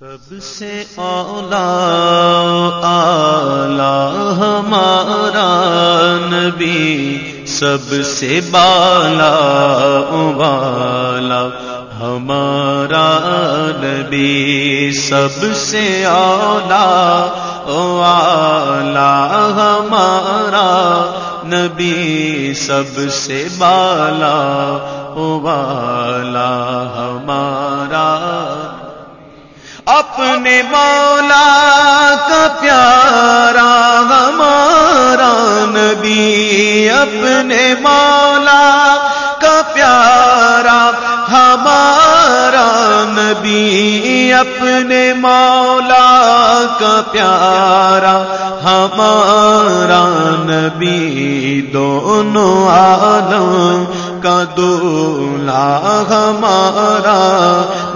سب سے اولا، آلہ ہمارا نبی، سب سے بالا والا ہمارا نبی، سب سے اولا والا ہمارا نبی، سب سے بالا والا ہمارا اپنے مولا کا پیارا ہمارا نبی، اپنے مولا کا پیارا ہمارا نبی، اپنے مولا کا پیارا ہمارا نبی، دونوں عالم کا دولا ہمارا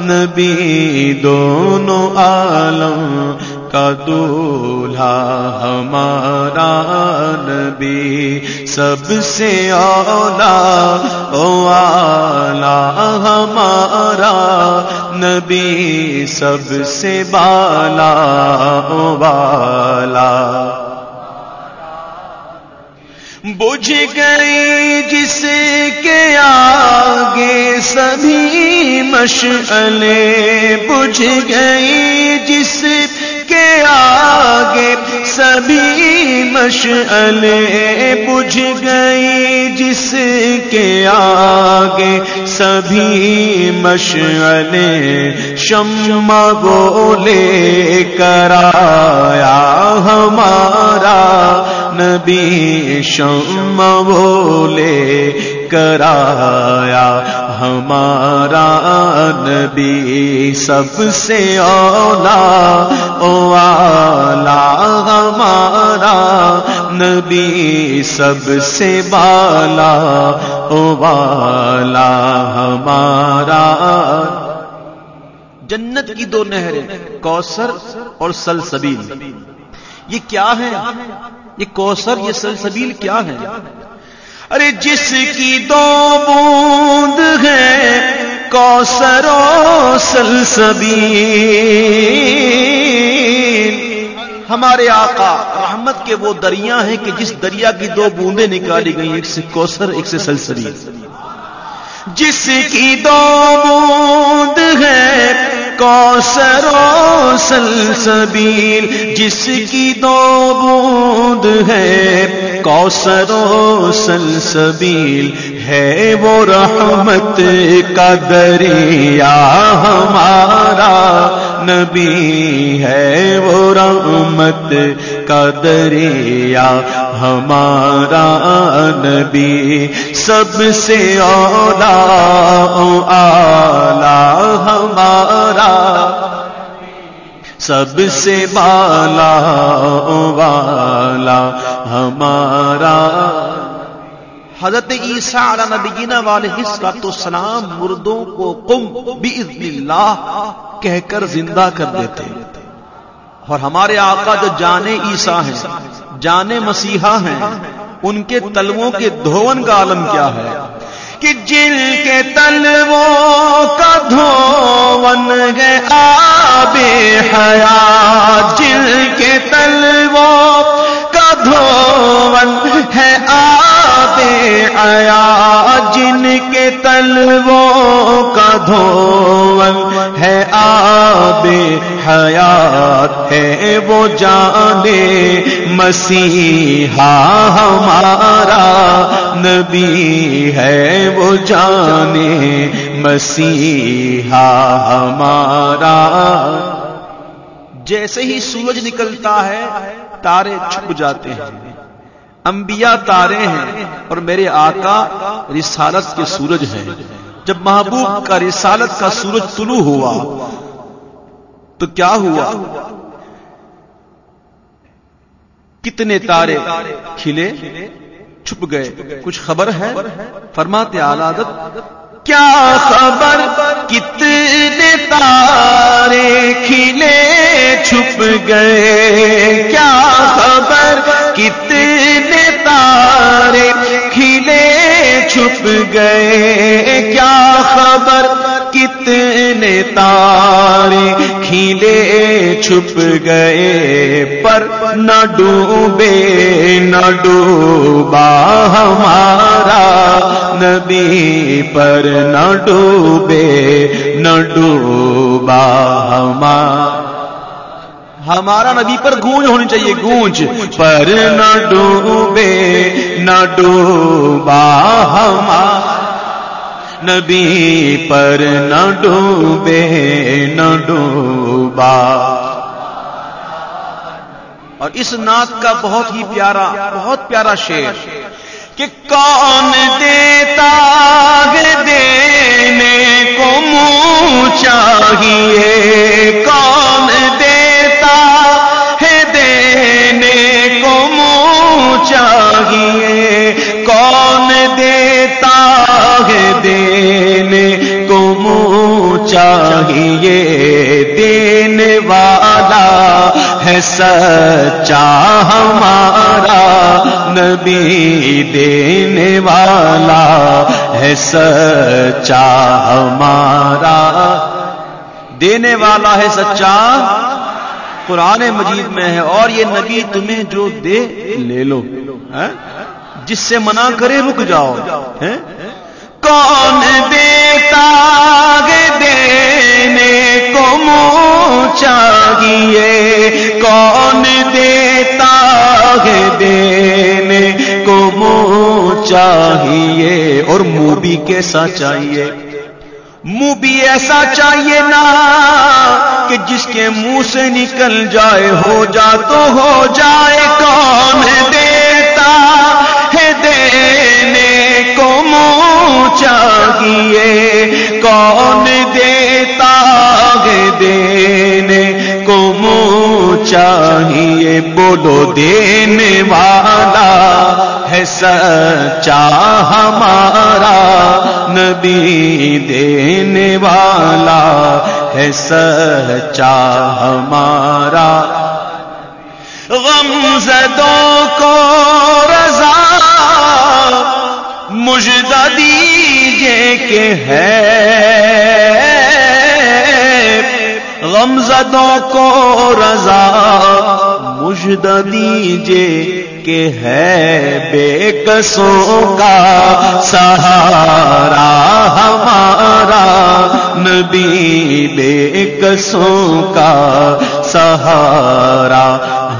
نبی دونوں عالم کا دولہا ہمارا نبی سب سے اولا والا ہمارا نبی سب سے بالا والا بجھ گئی جس کے آگے سبھی مشعلے بجھ گئی جس کے آگے سبھی مشعلے بجھ گئی جس کے آگے سبھی مشعلے شمع بولے کرایا ہمارا نبی شم بولے کرایا ہمارا نبی سب سے اولا والا ہمارا نبی سب سے بالا والا ہمارا جنت کی دو نہریں، کوثر اور سلسبیل۔ یہ کیا ہے یہ کوثر، یہ سلسبیل کیا ہے؟ ارے جس کی دو بوند ہے، کوثر و سلسبیل۔ ہمارے آقا، رحمت کے وہ دریا ہیں کہ جس دریا کی دو بوندیں نکالی گئی ایک سے کوثر، ایک سے سلسبیل۔ جس کی دو بوند ہے کو و سلسبیل، جس کی دو بوند ہے کوثر و سلسبیل ہے وہ رحمت کا دریا ہمارا۔ نبی ہے وہ رحمت کا دریا، ہمارا نبی، سب سے اولا آلہ ہمارا سب سے بالا حضرت عیسیٰ علیہ نبینا والے حصہ سلام مردوں کو قم باذن اللہ کہہ کر زندہ کر دیتے اور ہمارے آقا جو جانے عیسیٰ ہیں، جانے مسیحا ہیں، ان کے تلووں کے دھون کا عالم کیا ہے؟ کہ جن کے تلووں کا دھون ہے آب حیات جن کے تلووں حیات جن کے تلووں کا دھون ہے آب حیات ہے، وہ جانے مسیحا ہمارا نبی ہے، وہ جانے مسیحا ہمارا۔ جیسے ہی سورج نکلتا ہے، تارے چھپ جاتے ہیں۔ انبیاء تارے ہیں اور میرے آقا رسالت کے سورج ہیں۔ جب محبوب کا رسالت کا سورج طلوع ہوا تو کیا ہوا؟ کتنے تارے کھلے؟ چھپ گئے۔ کچھ خبر ہے؟ فرماتے آلادت، کیا خبر؟ کتنے تارے کھلے؟ چھپ گئے۔ کیا خبر؟ کتنے گئے، کیا خبر؟ کتنے تارے کھلے چھپ گئے، پر نہ ڈوبے، نہ ڈوبا ہمارا نبی، پر نہ ڈوبے، نہ ڈوبا ہمارا ہمارا نبی پر گونج ہونی چاہیے، گونج۔ پر نہ ڈوبے، نہ ڈوبا ہمارا نبی پر نہ ڈوبے، نہ ڈوبا۔ اور اس نعت کا بہت ہی پیارا، بہت پیارا شعر کہ کون دیتا ہے دینے کو منہ چاہیے؟ کون دیتا ہے دینے کو منہ چاہیے؟ چاہیے دینے والا ہے سچا ہمارا۔ نبی دینے والا ہے سچا ہمارا۔ دینے والا ہے سچا۔ قرآن مجید میں ہے، اور یہ نبی تمہیں جو دے، لے لو۔ ہاں؟ جس سے منع کرے، رک جاؤ۔ ہاں؟ کون دیتا گے کو منہ چاہیے۔ کون دیتا ہے دینے کو منہ چاہیے۔ اور منہ بھی کیسا چاہیے؟ منہ بھی ایسا چاہیے نا کہ جس کے منہ سے نکل جائے، ہو جا تو ہو جائے۔ کون دیتا ہے دینے کو منہ چاہیے۔ کون چاہیے بولو دینے والا ہے سچا ہمارا نبی دینے والا ہے سچا ہمارا غم زدوں کو رضا مجدہ دیجیے کہ ہے غم زدوں کو رضا مجدہ دیجیے کہ ہے بے کسوں کا سہارا ہمارا نبی بے کسوں کا سہارا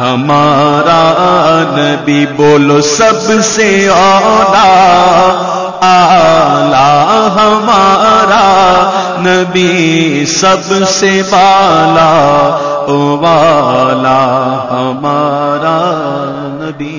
ہمارا نبی بولو سب سے اولا نبی سب سے بالا او والا ہمارا نبی